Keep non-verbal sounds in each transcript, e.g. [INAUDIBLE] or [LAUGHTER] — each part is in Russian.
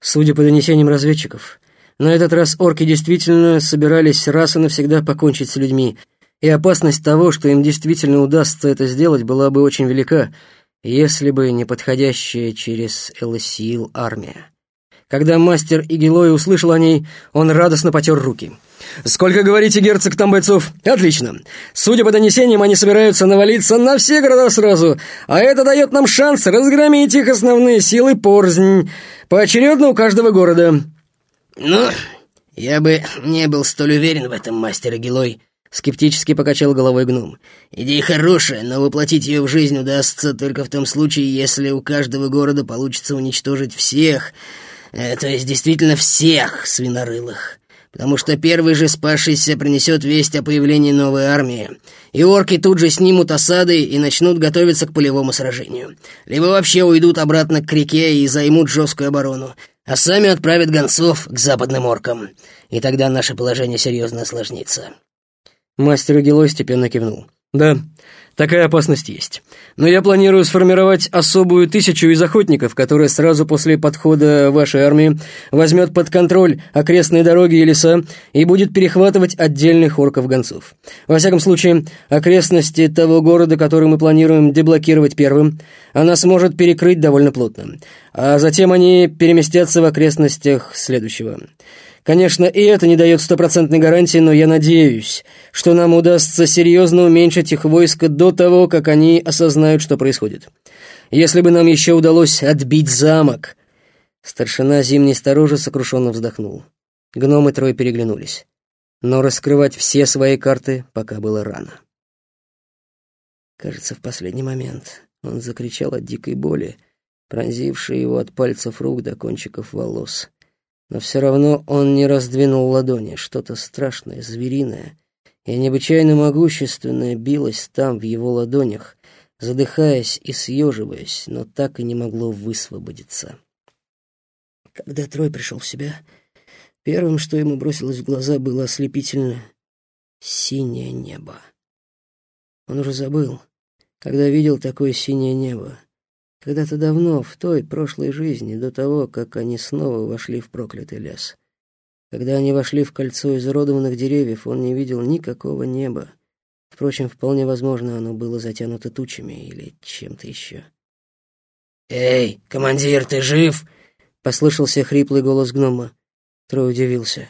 Судя по донесениям разведчиков, на этот раз орки действительно собирались раз и навсегда покончить с людьми, и опасность того, что им действительно удастся это сделать, была бы очень велика, если бы не подходящая через Элосиил армия. Когда мастер Игилой услышал о ней, он радостно потер руки. «Сколько, говорите, герцог, там бойцов?» «Отлично. Судя по донесениям, они собираются навалиться на все города сразу, а это дает нам шанс разгромить их основные силы порзнь, поочередно у каждого города». «Ну, я бы не был столь уверен в этом, мастер Игилой», Скептически покачал головой гном. «Идея хорошая, но воплотить ее в жизнь удастся только в том случае, если у каждого города получится уничтожить всех, э, то есть действительно всех свинорылых. Потому что первый же спасшийся принесет весть о появлении новой армии, и орки тут же снимут осады и начнут готовиться к полевому сражению. Либо вообще уйдут обратно к реке и займут жесткую оборону, а сами отправят гонцов к западным оркам. И тогда наше положение серьезно осложнится». Мастер Гилой степенно кивнул. «Да, такая опасность есть. Но я планирую сформировать особую тысячу из охотников, которая сразу после подхода вашей армии возьмет под контроль окрестные дороги и леса и будет перехватывать отдельных орков-гонцов. Во всяком случае, окрестности того города, который мы планируем деблокировать первым, она сможет перекрыть довольно плотно. А затем они переместятся в окрестностях следующего». Конечно, и это не дает стопроцентной гарантии, но я надеюсь, что нам удастся серьезно уменьшить их войско до того, как они осознают, что происходит. Если бы нам еще удалось отбить замок...» Старшина зимней сторожи сокрушенно вздохнул. Гномы трое переглянулись. Но раскрывать все свои карты пока было рано. Кажется, в последний момент он закричал от дикой боли, пронзившей его от пальцев рук до кончиков волос. Но все равно он не раздвинул ладони. Что-то страшное, звериное и необычайно могущественное билось там, в его ладонях, задыхаясь и съеживаясь, но так и не могло высвободиться. Когда Трой пришел в себя, первым, что ему бросилось в глаза, было ослепительно синее небо. Он уже забыл, когда видел такое синее небо. Когда-то давно, в той прошлой жизни, до того, как они снова вошли в проклятый лес. Когда они вошли в кольцо изуродованных деревьев, он не видел никакого неба. Впрочем, вполне возможно, оно было затянуто тучами или чем-то еще. «Эй, командир, ты жив?» — послышался хриплый голос гнома. Трой удивился.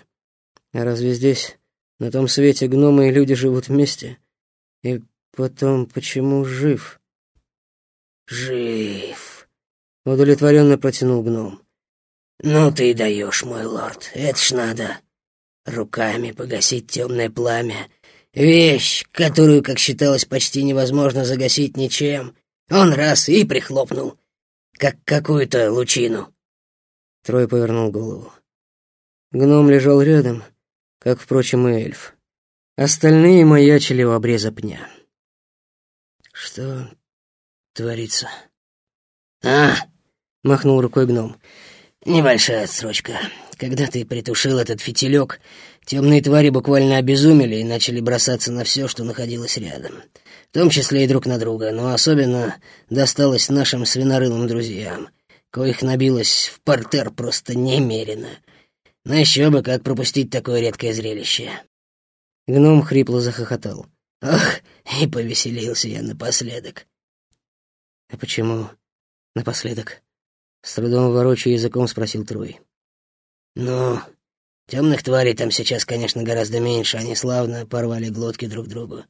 «А разве здесь, на том свете, гномы и люди живут вместе? И потом, почему жив?» «Жив!» — удовлетворенно протянул гном. «Ну ты даешь, мой лорд, это ж надо. Руками погасить темное пламя. Вещь, которую, как считалось, почти невозможно загасить ничем. Он раз и прихлопнул, как какую-то лучину». Трой повернул голову. Гном лежал рядом, как, впрочем, и эльф. Остальные маячили у обреза пня. «Что творится?» «А!» — махнул рукой гном. «Небольшая отсрочка. Когда ты притушил этот фитилек, темные твари буквально обезумели и начали бросаться на все, что находилось рядом. В том числе и друг на друга, но особенно досталось нашим свинорылым друзьям, коих набилось в портер просто немерено. Но еще бы, как пропустить такое редкое зрелище». Гном хрипло захохотал. «Ох, и повеселился я напоследок». «А почему напоследок?» С трудом ворочая языком спросил Трой. «Ну, темных тварей там сейчас, конечно, гораздо меньше, они славно порвали глотки друг другу.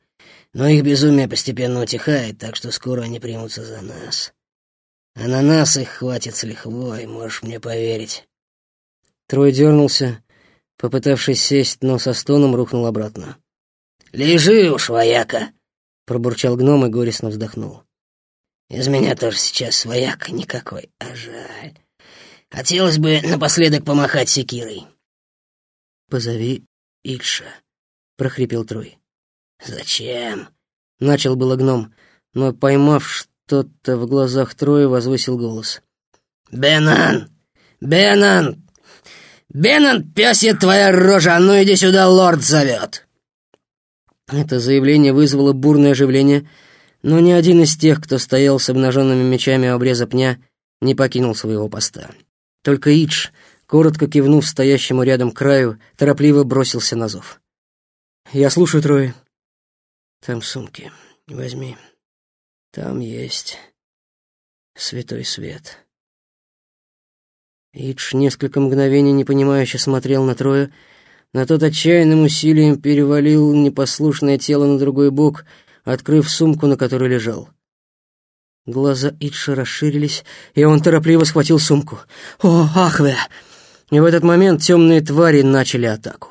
Но их безумие постепенно утихает, так что скоро они примутся за нас. А на нас их хватит с лихвой, можешь мне поверить». Трой дернулся, попытавшись сесть, но со стоном рухнул обратно. «Лежи уж, вояка!» — пробурчал гном и горестно вздохнул. Из меня тоже сейчас вояк никакой, а жаль. Хотелось бы напоследок помахать секирой. «Позови Ильша», — прохрипел Трой. «Зачем?» — начал было гном, но, поймав что-то в глазах Троя, возвысил голос. «Бенан! Бенан! Бенан, пёсья твоя рожа, а ну иди сюда, лорд зовет!» Это заявление вызвало бурное оживление — но ни один из тех, кто стоял с обнаженными мечами у обреза пня, не покинул своего поста. Только Идж, коротко кивнув стоящему рядом краю, торопливо бросился на зов. «Я слушаю, Трое». «Там сумки. Возьми. Там есть святой свет». Идж несколько мгновений непонимающе смотрел на Троя, на тот отчаянным усилием перевалил непослушное тело на другой бок, открыв сумку, на которой лежал. Глаза Идша расширились, и он торопливо схватил сумку. «О, Ахве!» И в этот момент темные твари начали атаку.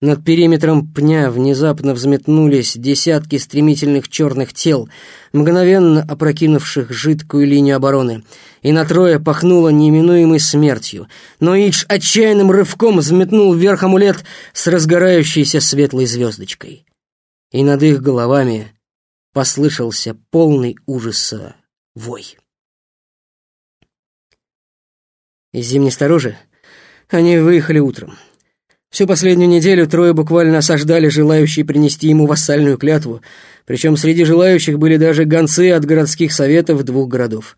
Над периметром пня внезапно взметнулись десятки стремительных черных тел, мгновенно опрокинувших жидкую линию обороны, и на трое пахнуло неминуемой смертью. Но Идж отчаянным рывком взметнул вверх амулет с разгорающейся светлой звездочкой. И над их головами послышался полный ужаса вой. Из зимней сторожи они выехали утром. Всю последнюю неделю трое буквально осаждали желающие принести ему вассальную клятву, причем среди желающих были даже гонцы от городских советов двух городов.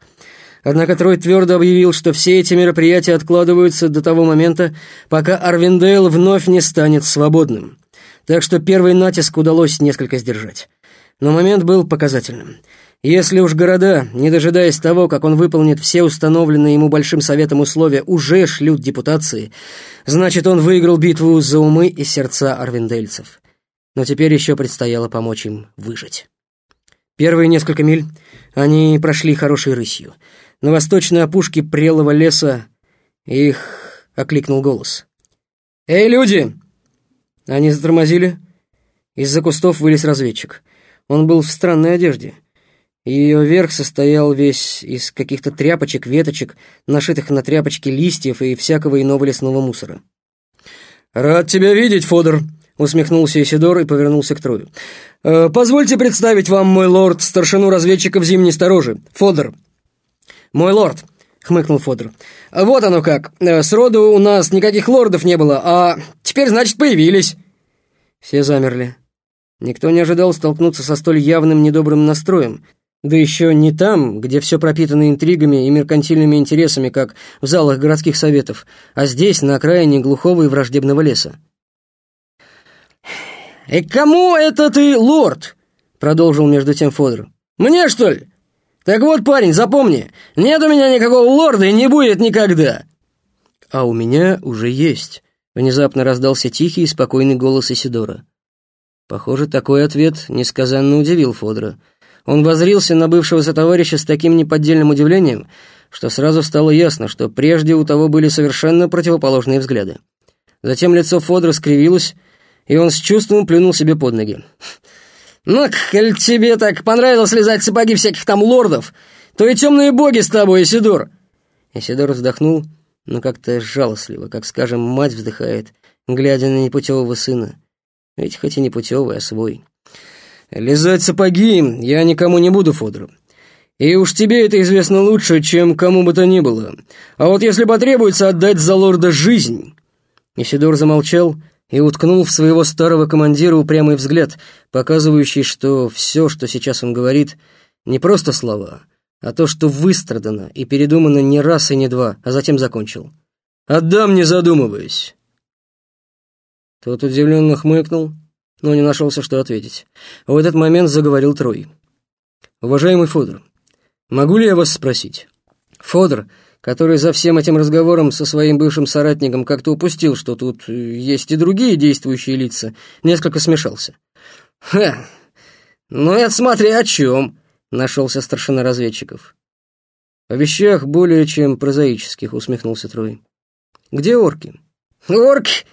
Однако Трой твердо объявил, что все эти мероприятия откладываются до того момента, пока Арвиндейл вновь не станет свободным. Так что первый натиск удалось несколько сдержать но момент был показательным. Если уж города, не дожидаясь того, как он выполнит все установленные ему Большим Советом условия, уже шлют депутации, значит, он выиграл битву за умы и сердца арвиндельцев. Но теперь еще предстояло помочь им выжить. Первые несколько миль они прошли хорошей рысью. На восточной опушке прелого леса их окликнул голос. «Эй, люди!» Они затормозили. Из-за кустов вылез разведчик — он был в странной одежде. Ее верх состоял весь из каких-то тряпочек, веточек, нашитых на тряпочки листьев и всякого иного лесного мусора. «Рад тебя видеть, Фодор!» — усмехнулся Исидор и повернулся к Трою. «Э, «Позвольте представить вам, мой лорд, старшину разведчиков Зимней Сторожи, Фодор». «Мой лорд!» — хмыкнул Фодор. «Вот оно как. Э, сроду у нас никаких лордов не было, а теперь, значит, появились». Все замерли. Никто не ожидал столкнуться со столь явным недобрым настроем, да еще не там, где все пропитано интригами и меркантильными интересами, как в залах городских советов, а здесь, на окраине глухого и враждебного леса. «И кому это ты, лорд?» — продолжил между тем Фодор. «Мне, что ли? Так вот, парень, запомни, нет у меня никакого лорда и не будет никогда!» «А у меня уже есть», — внезапно раздался тихий и спокойный голос Исидора. Похоже, такой ответ несказанно удивил Фодора. Он возрился на бывшего сотоварища с таким неподдельным удивлением, что сразу стало ясно, что прежде у того были совершенно противоположные взгляды. Затем лицо Фодора скривилось, и он с чувством плюнул себе под ноги. «Ну, коль тебе так понравилось лизать сапоги всяких там лордов, то и темные боги с тобой, Исидор!» Исидор вздохнул, но как-то жалостливо, как, скажем, мать вздыхает, глядя на непутевого сына. Ведь хоть и не путевый, а свой. Лизать сапоги я никому не буду, Фодор. И уж тебе это известно лучше, чем кому бы то ни было. А вот если потребуется отдать за лорда жизнь...» Исидор замолчал и уткнул в своего старого командира упрямый взгляд, показывающий, что все, что сейчас он говорит, не просто слова, а то, что выстрадано и передумано не раз и не два, а затем закончил. «Отдам, не задумываясь. Тот удивленно хмыкнул, но не нашелся, что ответить. В этот момент заговорил Трой. «Уважаемый Фодор, могу ли я вас спросить?» Фодор, который за всем этим разговором со своим бывшим соратником как-то упустил, что тут есть и другие действующие лица, несколько смешался. «Ха! Ну это смотри о чем!» — нашелся старшина разведчиков. «О вещах более чем прозаических», — усмехнулся Трой. «Где орки?» «Орки?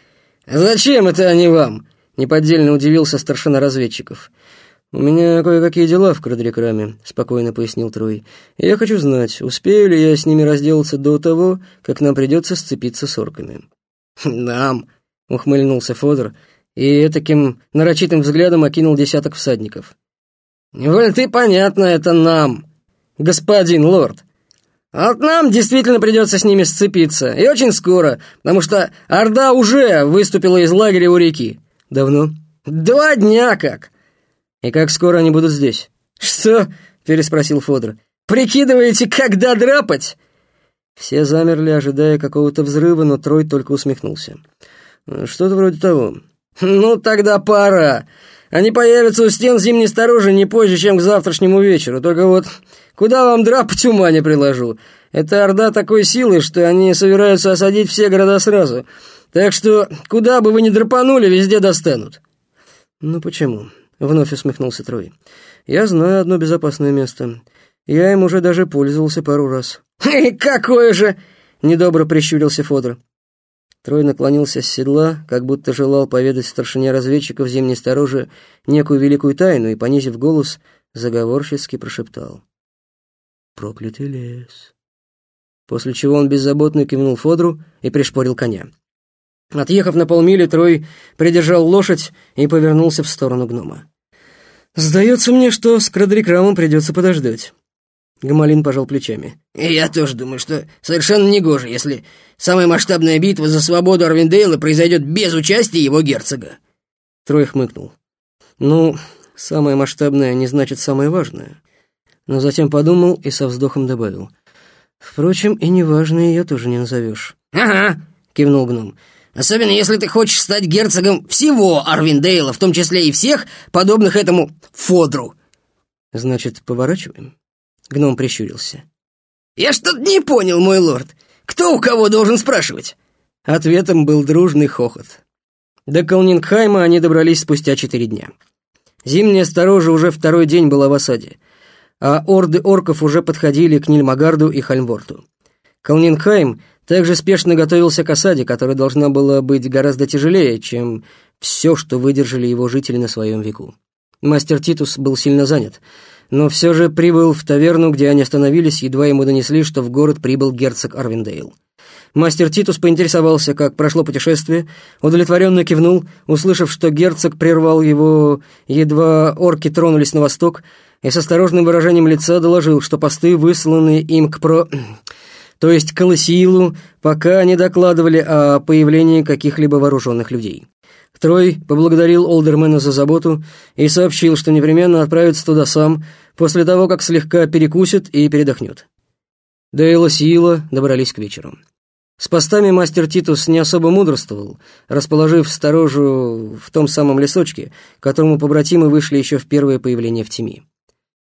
«Зачем это они вам?» — неподдельно удивился старшина разведчиков. «У меня кое-какие дела в Крадрекраме», — спокойно пояснил Трой. «Я хочу знать, успею ли я с ними разделаться до того, как нам придется сцепиться с орками». «Нам», — ухмыльнулся Фодор, и таким нарочитым взглядом окинул десяток всадников. «Воль ты, понятно, это нам, господин лорд. Вот нам действительно придется с ними сцепиться, и очень скоро, потому что Орда уже выступила из лагеря у реки. Давно? Два дня как. И как скоро они будут здесь? Что? Переспросил Фодор. Прикидываете, когда драпать? Все замерли, ожидая какого-то взрыва, но Трой только усмехнулся. «Что-то вроде того». «Ну, тогда пора. Они появятся у стен зимней сторожи не позже, чем к завтрашнему вечеру. Только вот куда вам драпать ума не приложу? Это орда такой силы, что они собираются осадить все города сразу. Так что куда бы вы ни драпанули, везде достанут». «Ну почему?» — вновь усмехнулся Трой. «Я знаю одно безопасное место. Я им уже даже пользовался пару раз». [LAUGHS] «Какое же!» — недобро прищурился Фодор. Трой наклонился с седла, как будто желал поведать старшине разведчиков зимней сторожи некую великую тайну и, понизив голос, заговорчески прошептал. «Проклятый лес!» После чего он беззаботно кивнул Фодру и пришпорил коня. Отъехав на полмили, Трой придержал лошадь и повернулся в сторону гнома. «Сдается мне, что с Крадерикрамом придется подождать». Гамалин пожал плечами. «Я тоже думаю, что совершенно негоже, если самая масштабная битва за свободу Арвиндейла произойдет без участия его герцога». Трой хмыкнул. «Ну, самое масштабное не значит самое важное». Но затем подумал и со вздохом добавил. «Впрочем, и неважное ее тоже не назовешь». «Ага», — кивнул гном. «Особенно если ты хочешь стать герцогом всего Арвиндейла, в том числе и всех, подобных этому Фодру». «Значит, поворачиваем?» Гном прищурился. «Я что-то не понял, мой лорд. Кто у кого должен спрашивать?» Ответом был дружный хохот. До Калнингхайма они добрались спустя четыре дня. Зимняя сторожа уже второй день была в осаде, а орды орков уже подходили к Нильмагарду и Хальмворту. Калнингхайм также спешно готовился к осаде, которая должна была быть гораздо тяжелее, чем все, что выдержали его жители на своем веку. Мастер Титус был сильно занят — но все же прибыл в таверну, где они остановились, едва ему донесли, что в город прибыл герцог Арвиндейл. Мастер Титус поинтересовался, как прошло путешествие, удовлетворенно кивнул, услышав, что герцог прервал его, едва орки тронулись на восток, и с осторожным выражением лица доложил, что посты, высланные им к про... то есть к Лосиилу, пока не докладывали о появлении каких-либо вооруженных людей. Трой поблагодарил Олдермена за заботу и сообщил, что непременно отправится туда сам, после того, как слегка перекусит и передохнет. Дейла Сиила добрались к вечеру. С постами мастер Титус не особо мудрствовал, расположив сторожу в том самом лесочке, к которому побратимы вышли еще в первое появление в Тими.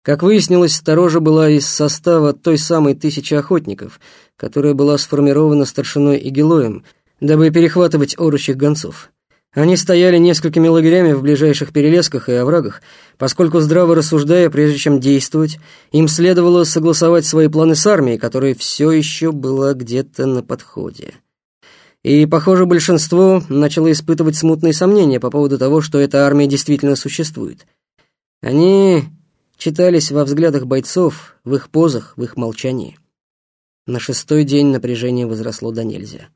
Как выяснилось, сторожа была из состава той самой тысячи охотников, которая была сформирована старшиной Игелоем, дабы перехватывать орущих гонцов. Они стояли несколькими лагерями в ближайших перелесках и оврагах, поскольку, здраво рассуждая, прежде чем действовать, им следовало согласовать свои планы с армией, которая все еще была где-то на подходе. И, похоже, большинство начало испытывать смутные сомнения по поводу того, что эта армия действительно существует. Они читались во взглядах бойцов, в их позах, в их молчании. На шестой день напряжение возросло до нельзя.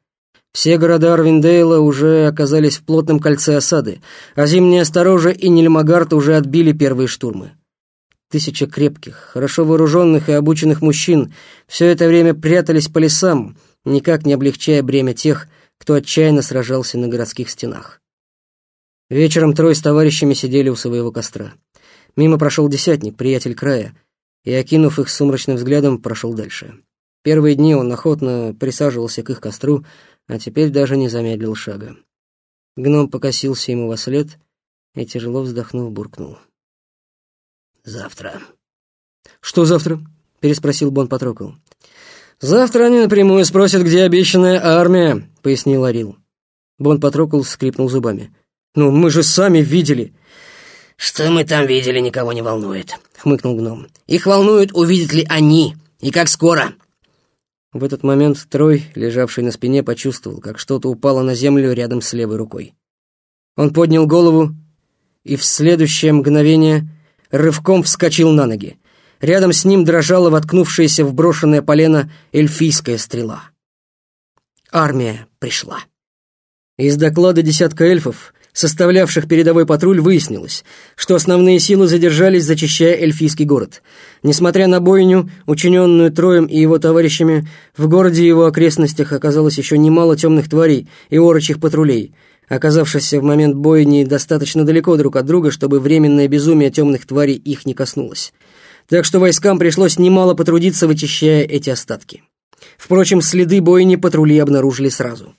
Все города Арвиндейла уже оказались в плотном кольце осады, а зимняя сторожа и Нильмагард уже отбили первые штурмы. Тысяча крепких, хорошо вооруженных и обученных мужчин все это время прятались по лесам, никак не облегчая бремя тех, кто отчаянно сражался на городских стенах. Вечером трое с товарищами сидели у своего костра. Мимо прошел десятник, приятель края, и, окинув их сумрачным взглядом, прошел дальше. Первые дни он охотно присаживался к их костру, а теперь даже не замедлил шага. Гном покосился ему во след и, тяжело вздохнув, буркнул. «Завтра». «Что завтра?» — переспросил Бон Патрокол. «Завтра они напрямую спросят, где обещанная армия», — пояснил Арил. Бон Патрокол скрипнул зубами. «Ну, мы же сами видели». «Что мы там видели, никого не волнует», — хмыкнул гном. «Их волнует, увидят ли они, и как скоро. В этот момент Трой, лежавший на спине, почувствовал, как что-то упало на землю рядом с левой рукой. Он поднял голову и в следующее мгновение рывком вскочил на ноги. Рядом с ним дрожала воткнувшаяся в брошенное полено эльфийская стрела. Армия пришла. Из доклада десятка эльфов составлявших передовой патруль, выяснилось, что основные силы задержались, зачищая эльфийский город. Несмотря на бойню, учиненную Троем и его товарищами, в городе и его окрестностях оказалось еще немало темных тварей и орочих патрулей, оказавшихся в момент бойни достаточно далеко друг от друга, чтобы временное безумие темных тварей их не коснулось. Так что войскам пришлось немало потрудиться, вычищая эти остатки. Впрочем, следы бойни патрули обнаружили сразу.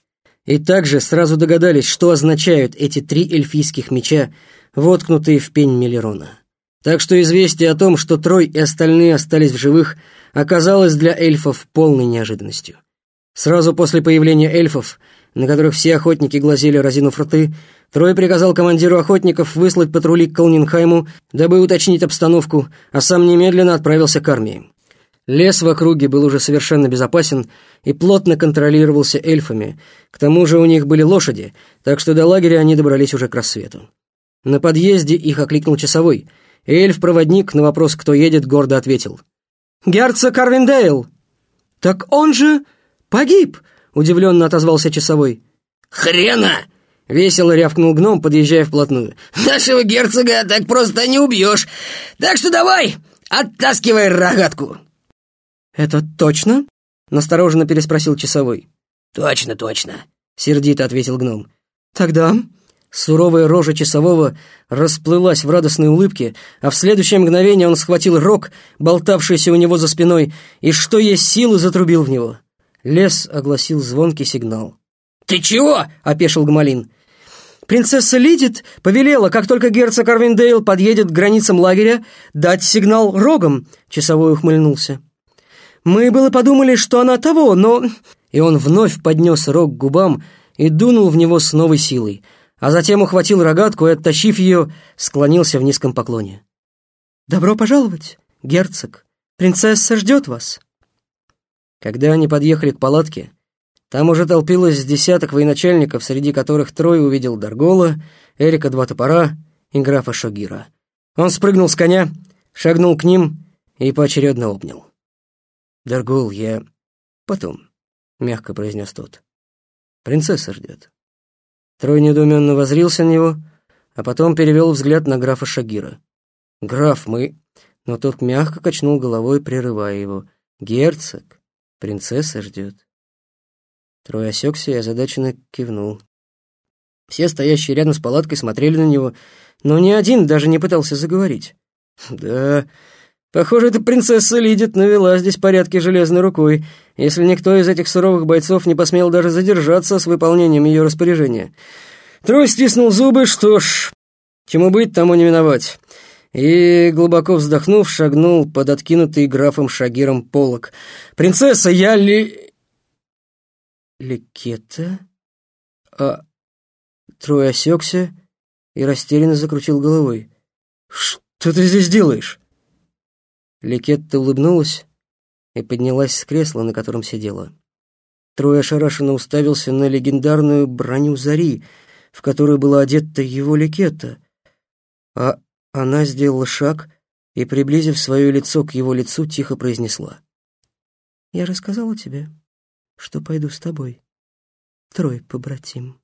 И также сразу догадались, что означают эти три эльфийских меча, воткнутые в пень Мелерона. Так что известие о том, что Трой и остальные остались в живых, оказалось для эльфов полной неожиданностью. Сразу после появления эльфов, на которых все охотники глазели разинув рты, Трой приказал командиру охотников выслать патрули к Колнинхайму, дабы уточнить обстановку, а сам немедленно отправился к армии. Лес в округе был уже совершенно безопасен и плотно контролировался эльфами, к тому же у них были лошади, так что до лагеря они добрались уже к рассвету. На подъезде их окликнул часовой, эльф-проводник на вопрос, кто едет, гордо ответил. «Герцог Карвиндейл!» «Так он же погиб!» — удивленно отозвался часовой. «Хрена!» — весело рявкнул гном, подъезжая вплотную. «Нашего герцога так просто не убьешь! Так что давай, оттаскивай рогатку!» «Это точно?» — настороженно переспросил часовой. «Точно, точно!» — сердито ответил гном. «Тогда Суровая рожа часового расплылась в радостной улыбке, а в следующее мгновение он схватил рог, болтавшийся у него за спиной, и что есть силы затрубил в него. Лес огласил звонкий сигнал. «Ты чего?» — опешил Гмалин. «Принцесса Лидит повелела, как только герцог Арвиндейл подъедет к границам лагеря, дать сигнал рогом», — часовой ухмыльнулся. «Мы было подумали, что она того, но...» И он вновь поднес рог к губам и дунул в него с новой силой — а затем ухватил рогатку и, оттащив ее, склонился в низком поклоне. «Добро пожаловать, герцог! Принцесса ждет вас!» Когда они подъехали к палатке, там уже толпилось десяток военачальников, среди которых трое увидел Даргола, Эрика Два Топора и графа Шогира. Он спрыгнул с коня, шагнул к ним и поочередно обнял. «Даргол, я... потом», — мягко произнес тот. «Принцесса ждет». Трой недоуменно возрился на него, а потом перевел взгляд на графа Шагира. «Граф, мы...» Но тот мягко качнул головой, прерывая его. «Герцог, принцесса ждет». Трой осекся и озадаченно кивнул. Все стоящие рядом с палаткой смотрели на него, но ни один даже не пытался заговорить. «Да, похоже, эта принцесса Лидит навела здесь порядки железной рукой, если никто из этих суровых бойцов не посмел даже задержаться с выполнением ее распоряжения. Трой стиснул зубы, что ж, чему быть, тому не миновать. И, глубоко вздохнув, шагнул под откинутый графом Шагиром полок. «Принцесса, я ли...» «Ликета?» «А...» Трой осекся и растерянно закрутил головой. «Что ты здесь делаешь?» Ликетта улыбнулась и поднялась с кресла, на котором сидела. Трой ошарашенно уставился на легендарную броню Зари, в которую была одета его ликета, а она сделала шаг и, приблизив свое лицо к его лицу, тихо произнесла. «Я рассказала тебе, что пойду с тобой, Трой, побратим».